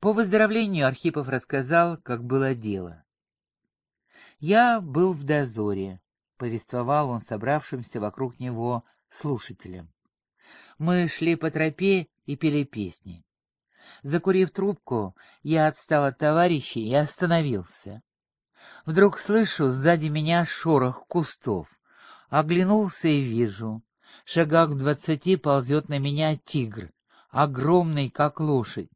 По выздоровлению Архипов рассказал, как было дело. «Я был в дозоре», — повествовал он собравшимся вокруг него слушателям. «Мы шли по тропе и пели песни. Закурив трубку, я отстал от товарищей и остановился. Вдруг слышу сзади меня шорох кустов. Оглянулся и вижу. Шагах в двадцати ползет на меня тигр, огромный, как лошадь.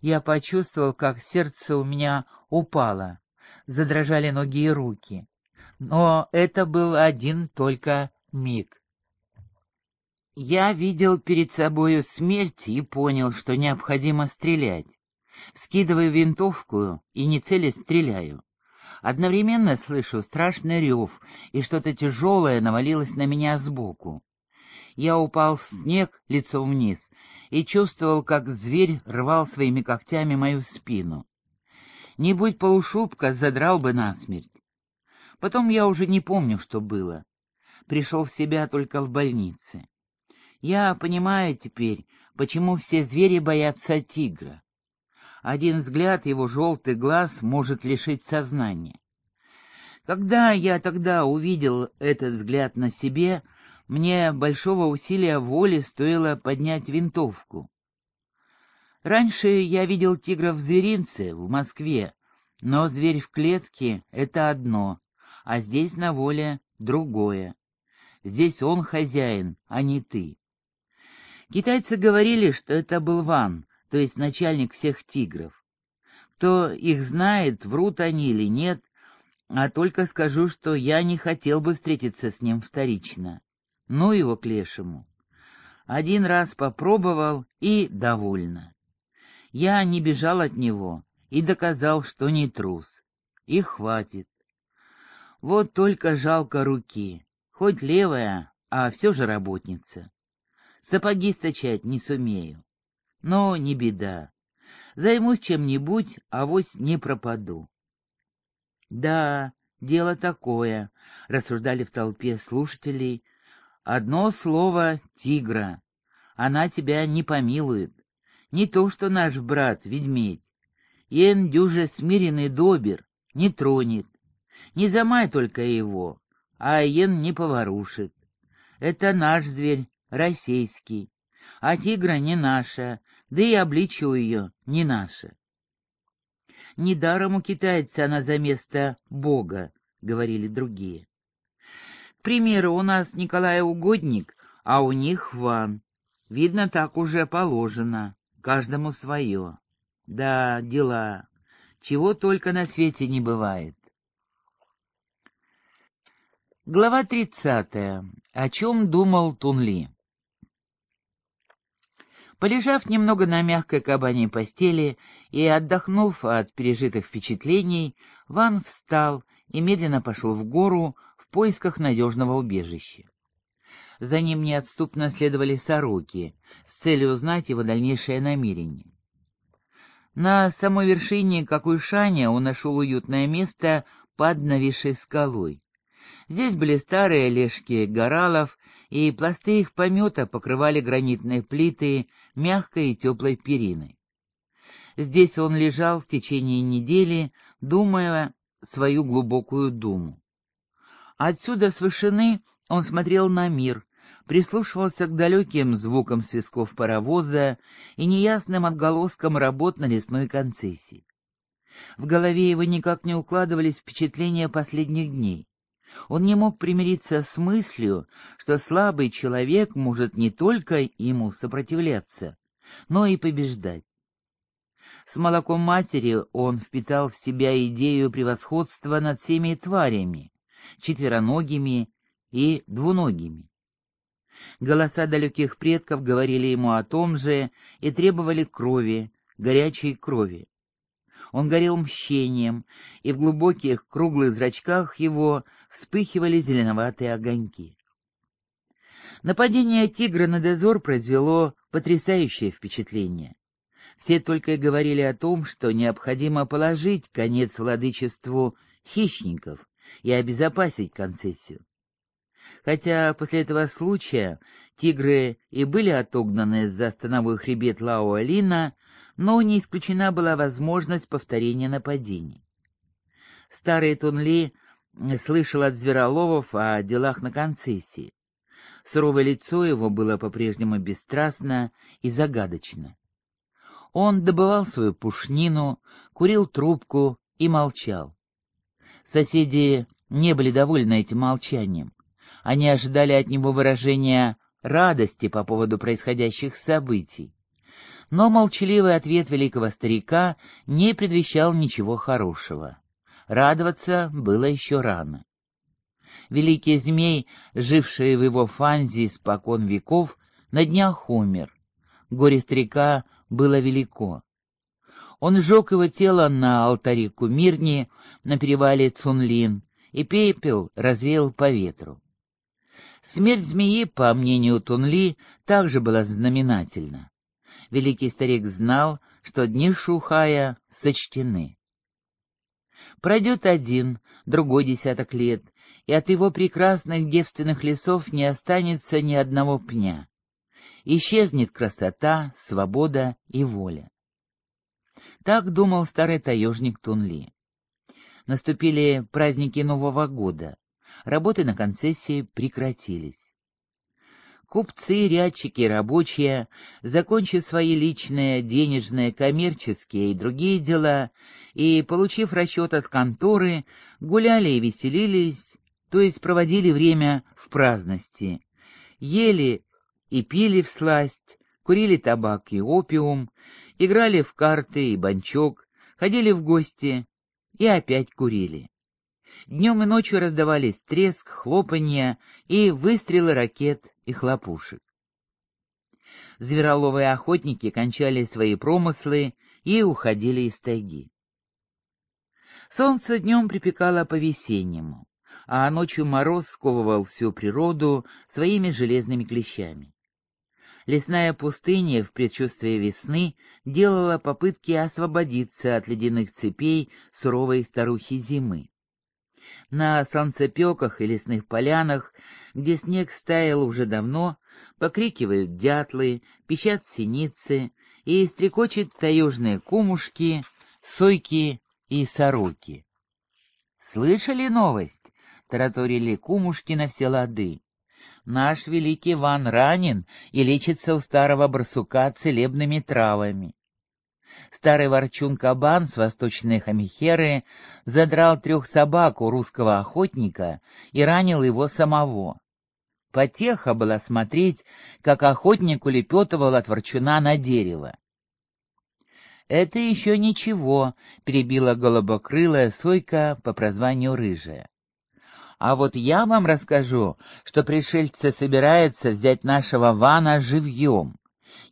Я почувствовал, как сердце у меня упало, задрожали ноги и руки. Но это был один только миг. Я видел перед собою смерть и понял, что необходимо стрелять. Скидываю винтовку и не целясь стреляю. Одновременно слышу страшный рев, и что-то тяжелое навалилось на меня сбоку. Я упал в снег лицом вниз и чувствовал, как зверь рвал своими когтями мою спину. Не будь полушубка, задрал бы насмерть. Потом я уже не помню, что было. Пришел в себя только в больнице. Я понимаю теперь, почему все звери боятся тигра. Один взгляд его желтый глаз может лишить сознания. Когда я тогда увидел этот взгляд на себе, мне большого усилия воли стоило поднять винтовку. Раньше я видел тигра в зверинце, в Москве, но зверь в клетке — это одно, а здесь на воле другое. Здесь он хозяин, а не ты. Китайцы говорили, что это был Ван, то есть начальник всех тигров. Кто их знает, врут они или нет, а только скажу, что я не хотел бы встретиться с ним вторично. Ну его к лешему. Один раз попробовал и довольно. Я не бежал от него и доказал, что не трус. И хватит. Вот только жалко руки, хоть левая, а все же работница. Сапоги стачать не сумею. Но не беда. Займусь чем-нибудь, а вось не пропаду. Да, дело такое, рассуждали в толпе слушателей. Одно слово — тигра. Она тебя не помилует. Не то, что наш брат-ведьмедь. Ен дюже смиренный добер, не тронет. Не замай только его, а ен не поворушит. Это наш зверь, российский. А тигра не наша, да и обличие ее не наше. Недаром у китайца она за место Бога, говорили другие. К примеру, у нас Николай Угодник, а у них Ван. Видно, так уже положено, каждому свое. Да, дела. Чего только на свете не бывает. Глава тридцатая. О чем думал Тунли? Полежав немного на мягкой кабаней постели и отдохнув от пережитых впечатлений, Ван встал и медленно пошел в гору поисках надежного убежища. За ним неотступно следовали сороки с целью узнать его дальнейшее намерение. На самой вершине Какуйшаня он нашел уютное место под нависшей скалой. Здесь были старые лешки горалов, и пласты их помета покрывали гранитные плиты мягкой и теплой периной. Здесь он лежал в течение недели, думая свою глубокую думу. Отсюда с вышины он смотрел на мир, прислушивался к далеким звукам свистков паровоза и неясным отголоскам работ на лесной концессии. В голове его никак не укладывались впечатления последних дней. Он не мог примириться с мыслью, что слабый человек может не только ему сопротивляться, но и побеждать. С молоком матери он впитал в себя идею превосходства над всеми тварями, четвероногими и двуногими. Голоса далеких предков говорили ему о том же и требовали крови, горячей крови. Он горел мщением, и в глубоких круглых зрачках его вспыхивали зеленоватые огоньки. Нападение тигра на дозор произвело потрясающее впечатление. Все только и говорили о том, что необходимо положить конец владычеству хищников и обезопасить концессию. Хотя после этого случая тигры и были отогнаны за становой хребет Лао-Алина, но не исключена была возможность повторения нападений. Старый Тунли слышал от Звероловов о делах на концессии. Суровое лицо его было по-прежнему бесстрастно и загадочно. Он добывал свою пушнину, курил трубку и молчал. Соседи не были довольны этим молчанием. Они ожидали от него выражения радости по поводу происходящих событий. Но молчаливый ответ великого старика не предвещал ничего хорошего. Радоваться было еще рано. Великий змей, живший в его фанзе испокон веков, на днях умер. Горе старика было велико. Он сжег его тело на алтаре Кумирни на перевале Цунлин, и пепел развеял по ветру. Смерть змеи, по мнению Тунли, также была знаменательна. Великий старик знал, что дни Шухая сочтены. Пройдет один, другой десяток лет, и от его прекрасных девственных лесов не останется ни одного пня. Исчезнет красота, свобода и воля. Так думал старый таежник Тунли. Наступили праздники Нового года. Работы на концессии прекратились. Купцы, рядчики, рабочие, закончив свои личные, денежные, коммерческие и другие дела, и, получив расчет от конторы, гуляли и веселились, то есть проводили время в праздности, ели и пили в сласть, курили табак и опиум, играли в карты и банчок, ходили в гости и опять курили. Днем и ночью раздавались треск, хлопанье и выстрелы ракет и хлопушек. Звероловые охотники кончали свои промыслы и уходили из тайги. Солнце днем припекало по-весеннему, а ночью мороз сковывал всю природу своими железными клещами. Лесная пустыня в предчувствии весны делала попытки освободиться от ледяных цепей суровой старухи зимы. На солнцепеках и лесных полянах, где снег стаял уже давно, покрикивают дятлы, пищат синицы и стрекочут таежные кумушки, сойки и сороки. «Слышали новость?» — тараторили кумушки на все лады. Наш великий Иван ранен и лечится у старого барсука целебными травами. Старый ворчун-кабан с восточной хамихеры задрал трех собак у русского охотника и ранил его самого. Потеха была смотреть, как охотник улепетывал от ворчуна на дерево. «Это еще ничего», — перебила голубокрылая сойка по прозванию Рыжая. А вот я вам расскажу, что пришельцы собираются взять нашего Вана живьем.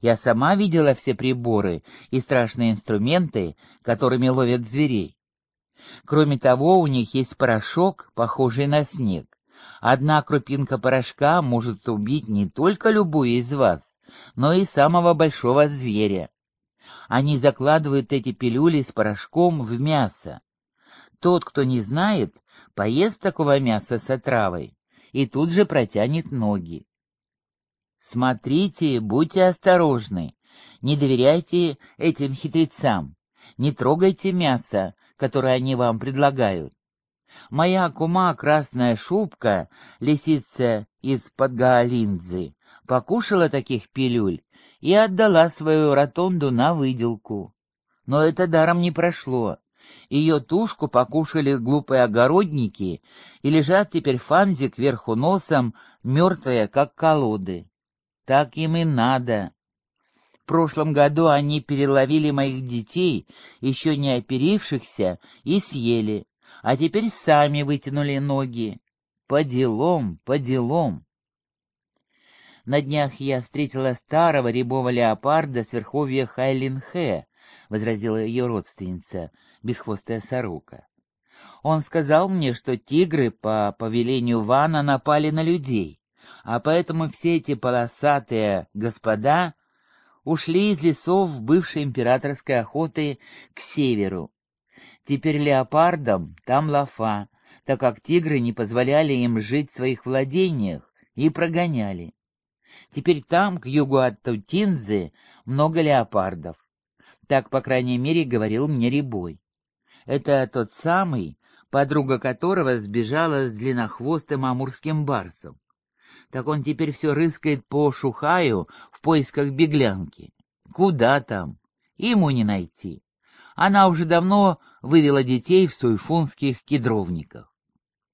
Я сама видела все приборы и страшные инструменты, которыми ловят зверей. Кроме того, у них есть порошок, похожий на снег. Одна крупинка порошка может убить не только любую из вас, но и самого большого зверя. Они закладывают эти пилюли с порошком в мясо. Тот, кто не знает, поест такого мяса с отравой и тут же протянет ноги. Смотрите, будьте осторожны, не доверяйте этим хитрецам, не трогайте мясо, которое они вам предлагают. Моя кума, красная шубка, лисица из Подгаолиндзы, покушала таких пилюль и отдала свою ротонду на выделку. Но это даром не прошло. Ее тушку покушали глупые огородники и лежат теперь фанзи кверху носом, мертвые, как колоды. Так им и надо. В прошлом году они переловили моих детей, еще не оперившихся, и съели, а теперь сами вытянули ноги. По делам, по делам. На днях я встретила старого рябого леопарда с верховья Хайлинхэ, — возразила ее родственница, бесхвостая сорока. Он сказал мне, что тигры по повелению Вана напали на людей, а поэтому все эти полосатые господа ушли из лесов бывшей императорской охоты к северу. Теперь леопардам там лафа, так как тигры не позволяли им жить в своих владениях и прогоняли. Теперь там, к югу от Тутинзы, много леопардов. Так, по крайней мере, говорил мне Рябой. Это тот самый, подруга которого сбежала с длиннохвостым амурским барсом. Так он теперь все рыскает по Шухаю в поисках беглянки. Куда там? Ему не найти. Она уже давно вывела детей в суйфунских кедровниках.